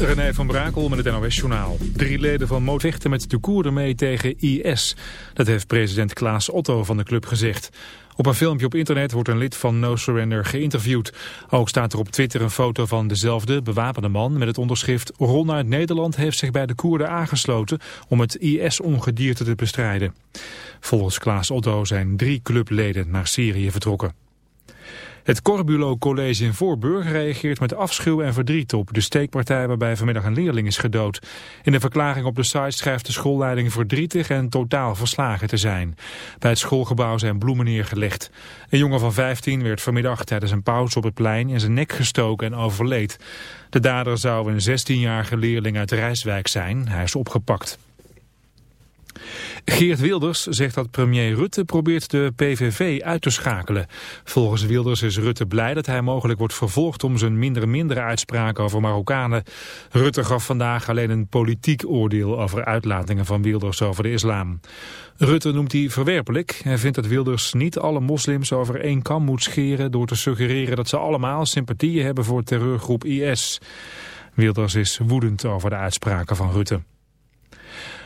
René van Brakel met het NOS-journaal. Drie leden van Mo vechten met de Koerden mee tegen IS. Dat heeft president Klaas Otto van de club gezegd. Op een filmpje op internet wordt een lid van No Surrender geïnterviewd. Ook staat er op Twitter een foto van dezelfde bewapende man met het onderschrift... Ron uit Nederland heeft zich bij de Koerden aangesloten om het IS-ongedierte te bestrijden. Volgens Klaas Otto zijn drie clubleden naar Syrië vertrokken. Het Corbulo College in Voorburg reageert met afschuw en verdriet op de steekpartij waarbij vanmiddag een leerling is gedood. In de verklaring op de site schrijft de schoolleiding verdrietig en totaal verslagen te zijn. Bij het schoolgebouw zijn bloemen neergelegd. Een jongen van 15 werd vanmiddag tijdens een pauze op het plein in zijn nek gestoken en overleed. De dader zou een 16-jarige leerling uit Rijswijk zijn. Hij is opgepakt. Geert Wilders zegt dat premier Rutte probeert de PVV uit te schakelen. Volgens Wilders is Rutte blij dat hij mogelijk wordt vervolgd om zijn minder-mindere uitspraken over Marokkanen. Rutte gaf vandaag alleen een politiek oordeel over uitlatingen van Wilders over de islam. Rutte noemt die verwerpelijk. Hij vindt dat Wilders niet alle moslims over één kam moet scheren door te suggereren dat ze allemaal sympathieën hebben voor terreurgroep IS. Wilders is woedend over de uitspraken van Rutte.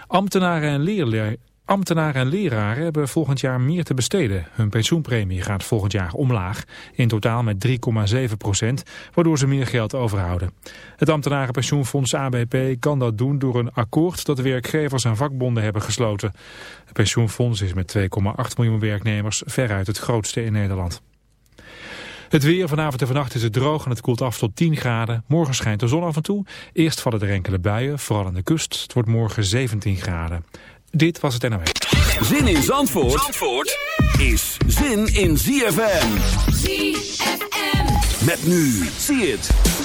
Ambtenaren en, leerle Ambtenaren en leraren hebben volgend jaar meer te besteden. Hun pensioenpremie gaat volgend jaar omlaag, in totaal met 3,7 procent, waardoor ze meer geld overhouden. Het ambtenarenpensioenfonds ABP kan dat doen door een akkoord dat werkgevers en vakbonden hebben gesloten. Het pensioenfonds is met 2,8 miljoen werknemers veruit het grootste in Nederland. Het weer vanavond en vannacht is het droog en het koelt af tot 10 graden. Morgen schijnt de zon af en toe. Eerst vallen er enkele buien, vooral aan de kust. Het wordt morgen 17 graden. Dit was het NOS. Zin in Zandvoort, Zandvoort is zin in ZFM. ZFM. Met nu, zie het.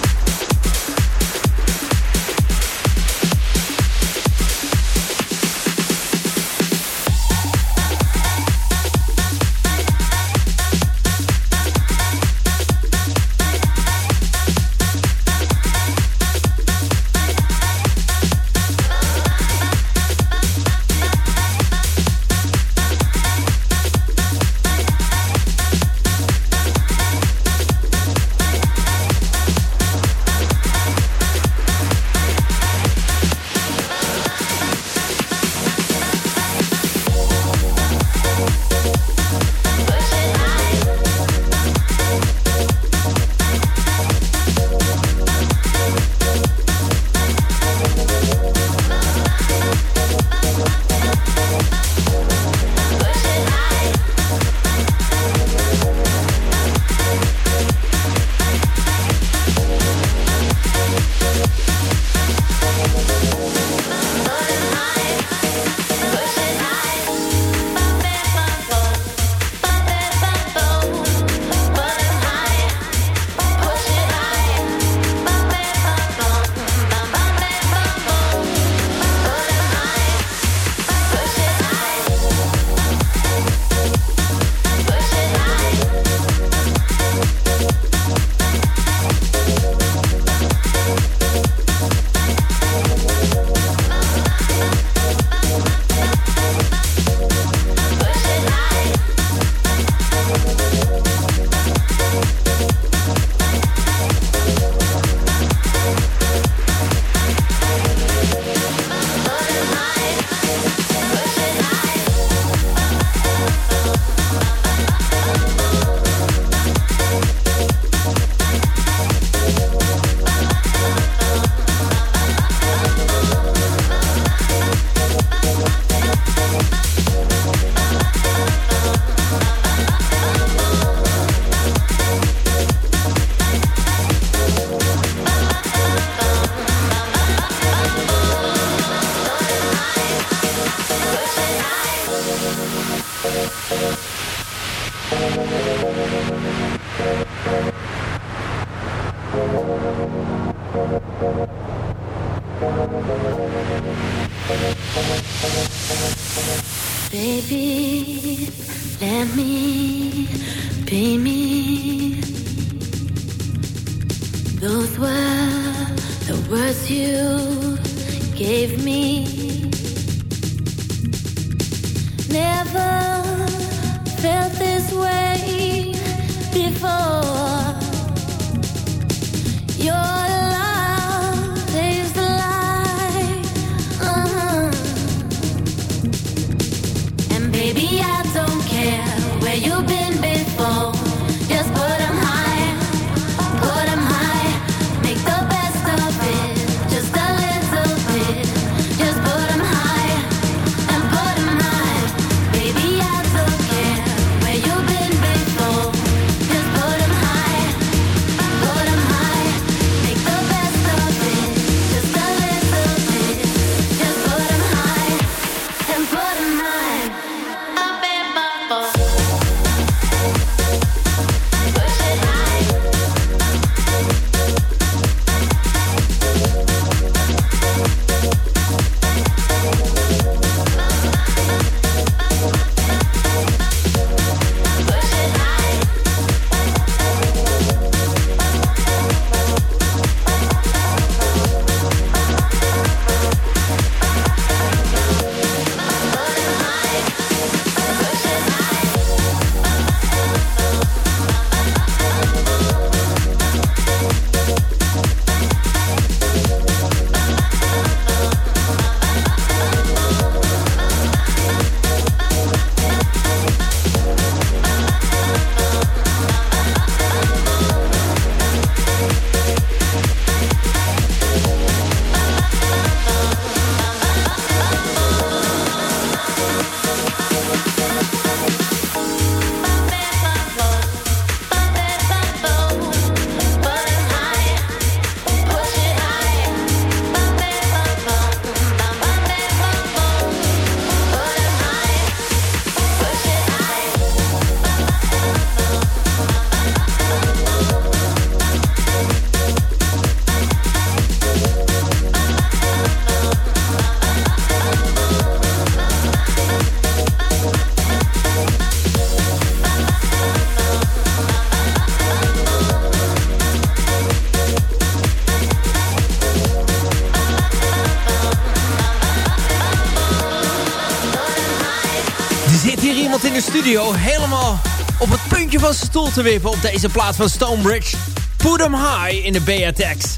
Studio helemaal op het puntje van zijn stoel te wippen op deze plaat van Stonebridge. Put 'em high in de Beatrix.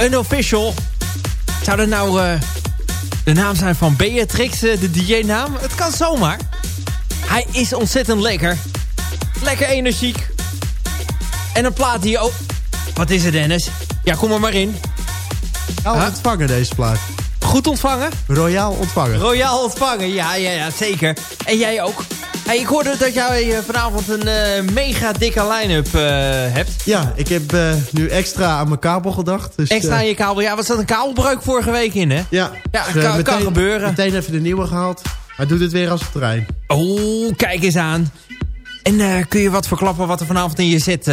Unofficial. Zou dat nou uh, de naam zijn van Beatrix, uh, de DJ-naam? Het kan zomaar. Hij is ontzettend lekker. Lekker energiek. En een plaat die ook... Wat is het, Dennis? Ja, kom er maar in. Huh? ontvangen, deze plaat. Goed ontvangen? Royaal ontvangen. Royaal ontvangen, ja, ja, ja, zeker. En jij ook. Hey, ik hoorde dat jij eh, vanavond een uh, mega dikke line-up uh, hebt. Ja, ik heb nu extra aan mijn kabel gedacht. Dus, extra aan je kabel. Ja, was dat een kabelbreuk vorige week in, hè? Ja. Ja, dus, kan, meteen, kan gebeuren. Meteen even de nieuwe gehaald. Maar doet het weer als het trein. Oh, kijk eens aan. En kun je wat verklappen wat er vanavond in je zit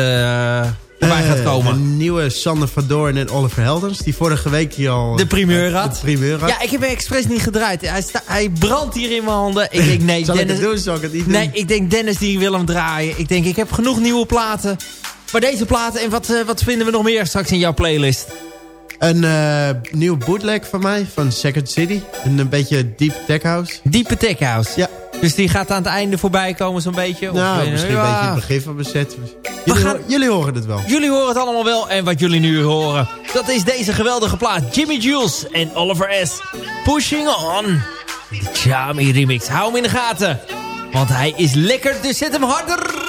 voorbij gaat komen. Een nieuwe Sander van Doorn en Oliver Heldens. Die vorige week hier al... De primeur had. De primeur had. Ja, ik heb hem expres niet gedraaid. Hij, hij brandt hier in mijn handen. Ik denk, nee, Zal Dennis... Ik het doen? Zal ik het niet nee, ik denk Dennis die wil hem draaien. Ik denk, ik heb genoeg nieuwe platen. Maar deze platen, en wat, uh, wat vinden we nog meer straks in jouw playlist? Een uh, nieuw bootleg van mij, van Second City. Een, een beetje deep tech house. Diepe tech house? Ja. Dus die gaat aan het einde voorbij komen zo'n beetje? Nou, of, misschien ja. een beetje het begin van mijn set. Jullie, gaan, jullie, horen het wel. Jullie horen het allemaal wel. En wat jullie nu horen, dat is deze geweldige plaat. Jimmy Jules en Oliver S. Pushing On. De Chami remix. Hou hem in de gaten. Want hij is lekker, dus zet hem harder.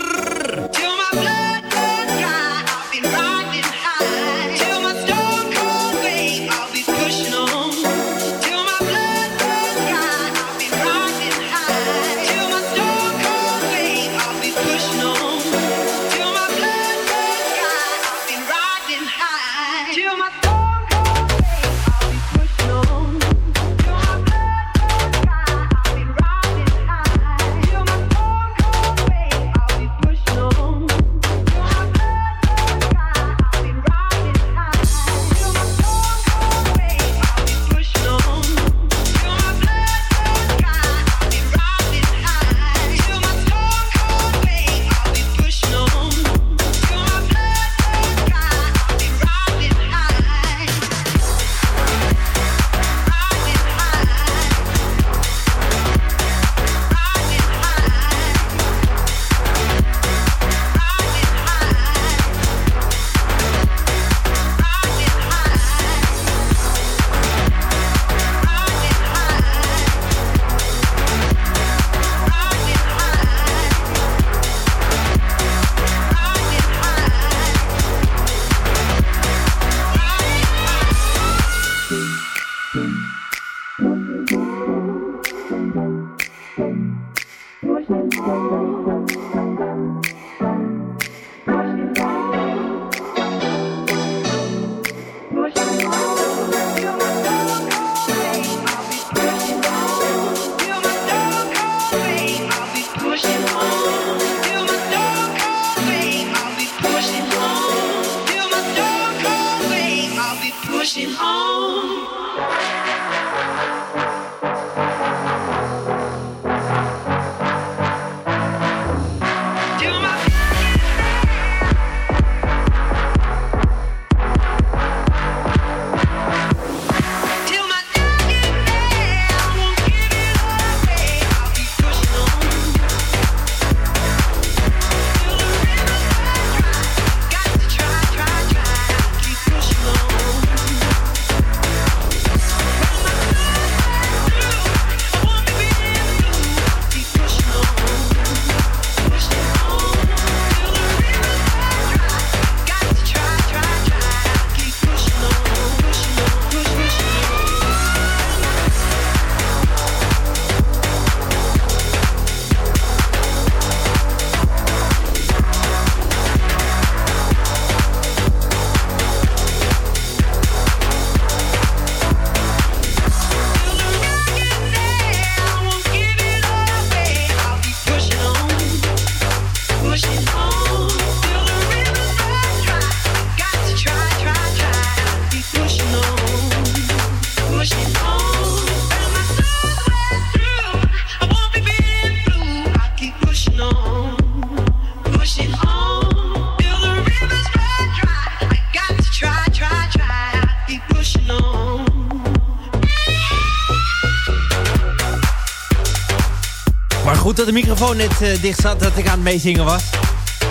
De microfoon net uh, dicht zat, dat ik aan het meezingen was.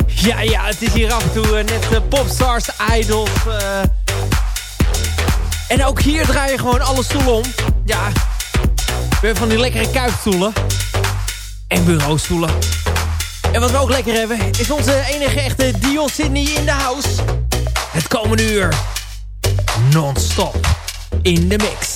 Ja, ja, het is hier af en toe uh, net uh, popstars, idols. En ook hier draai je gewoon alle stoelen om. Ja, we hebben van die lekkere kuipstoelen. En bureaustoelen. En wat we ook lekker hebben, is onze enige echte Dion Sydney in de house. Het komende uur. Non-stop. In de mix.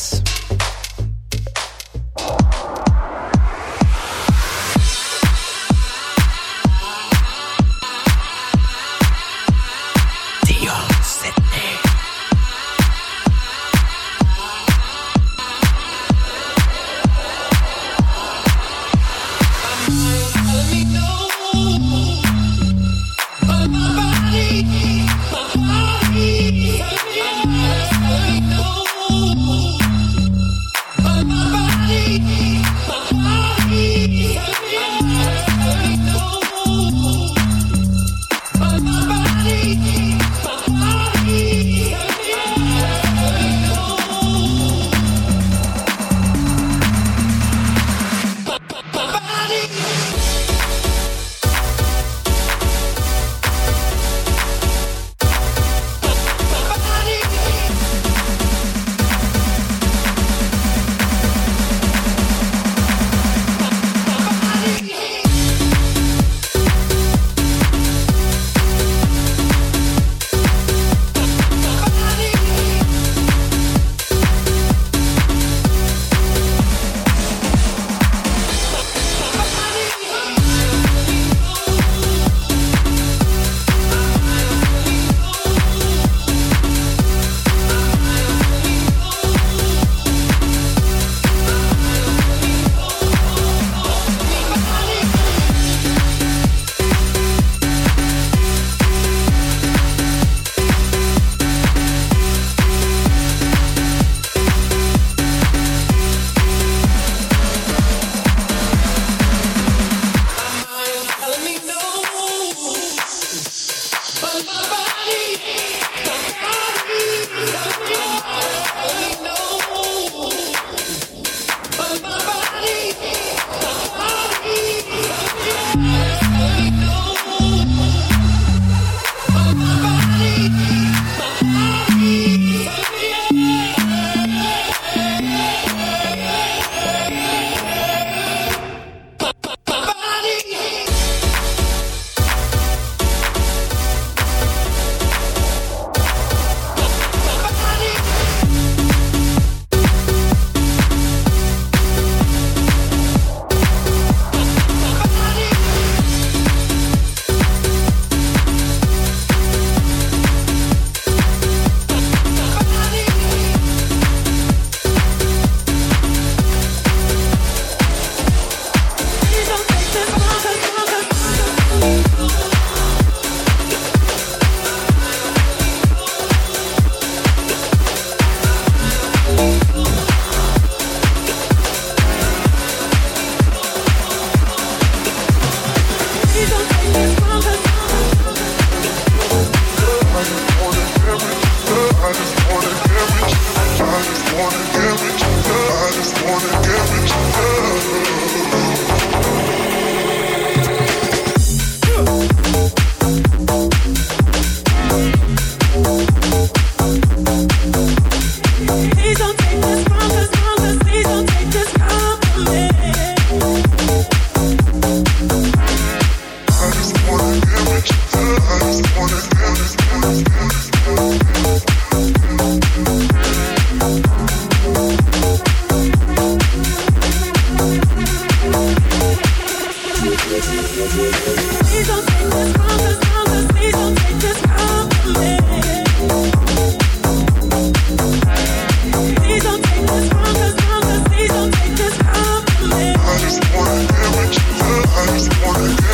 just wanna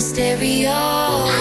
stereo.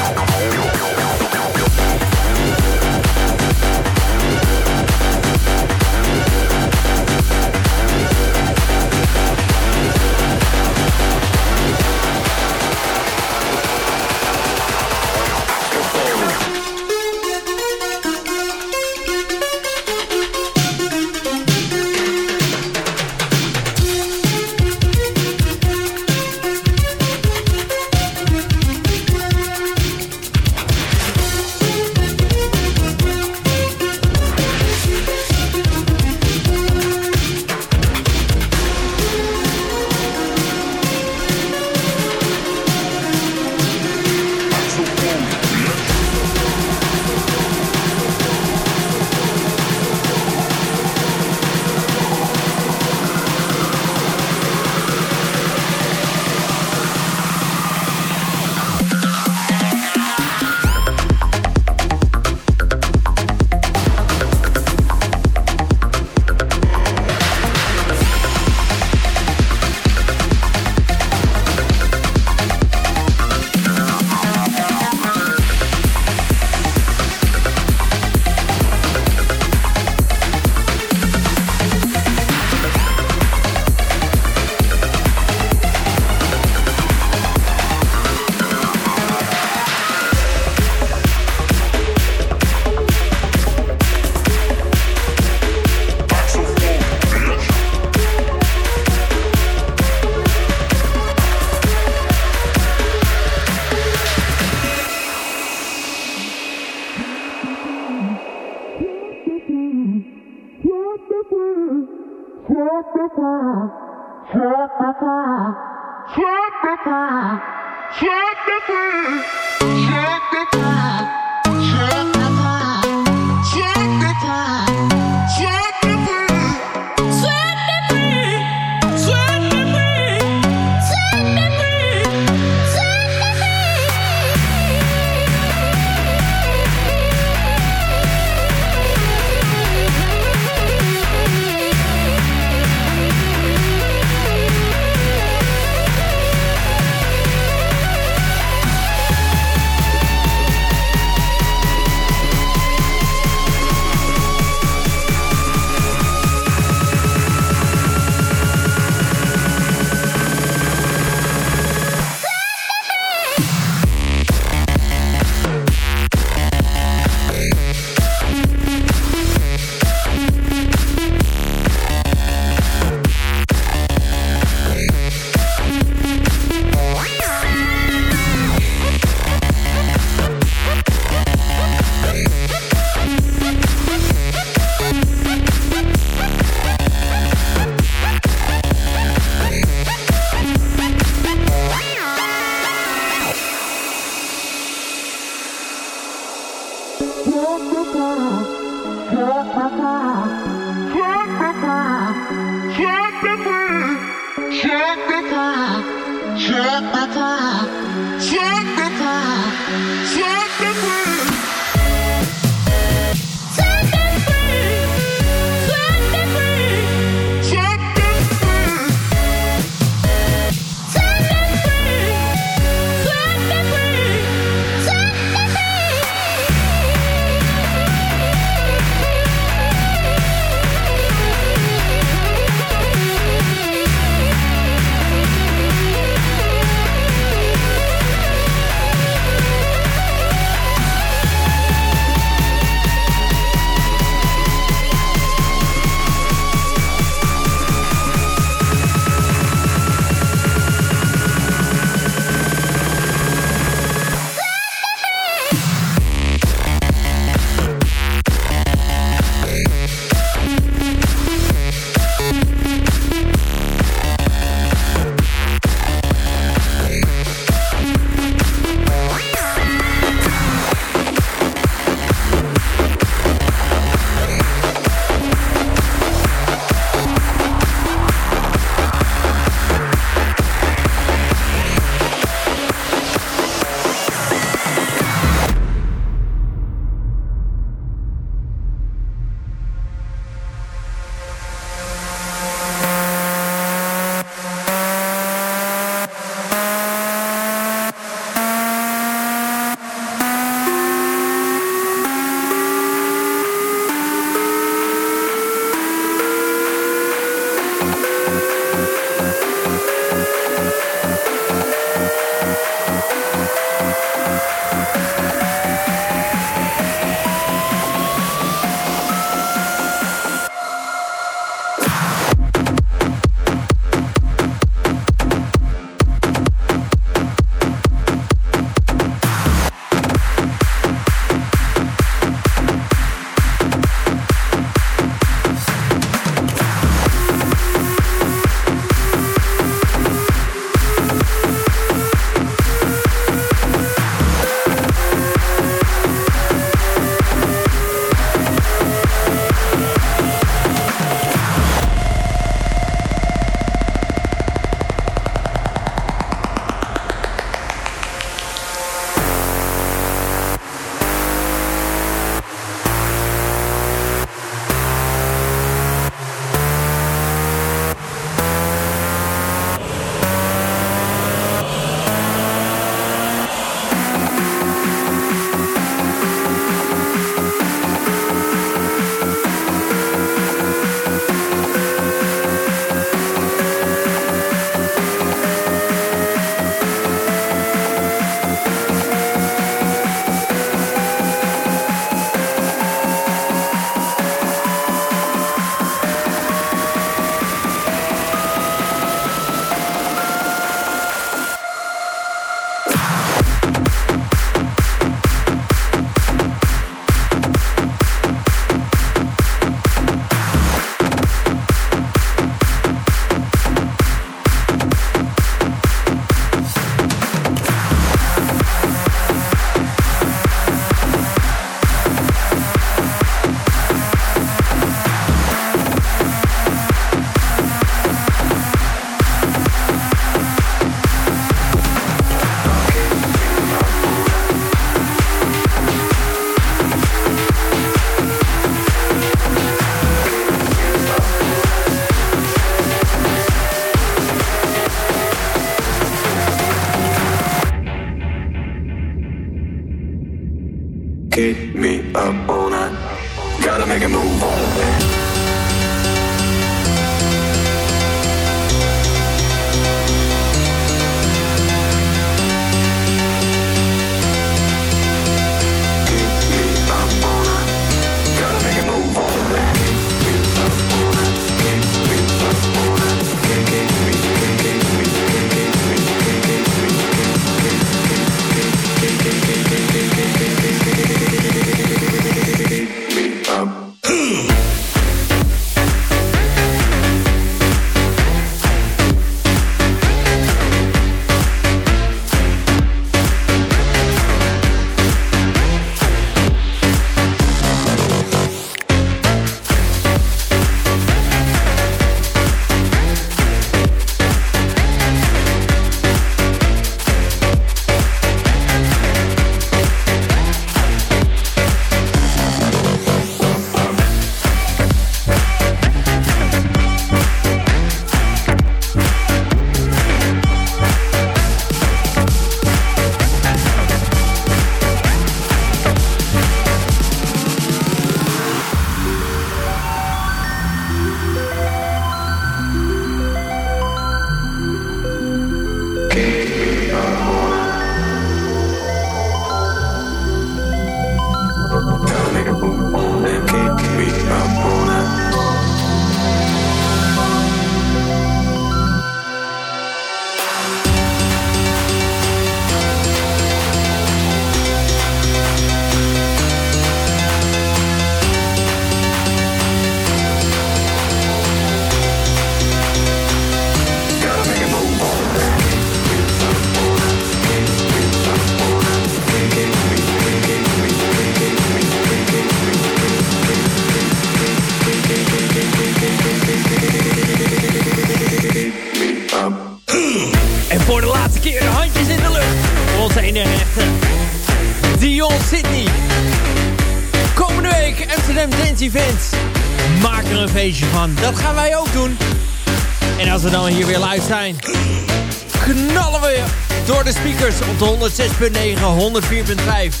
Knallen we door de speakers op de 106.9, 104.5.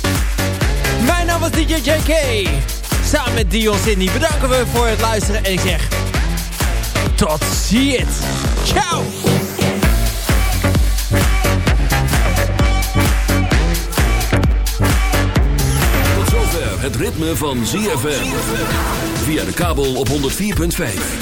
Mijn naam is DJ JK. Samen met Dion Sydney bedanken we voor het luisteren. En ik zeg... Tot ziens. Ciao. Tot zover het ritme van ZFM. Via de kabel op 104.5.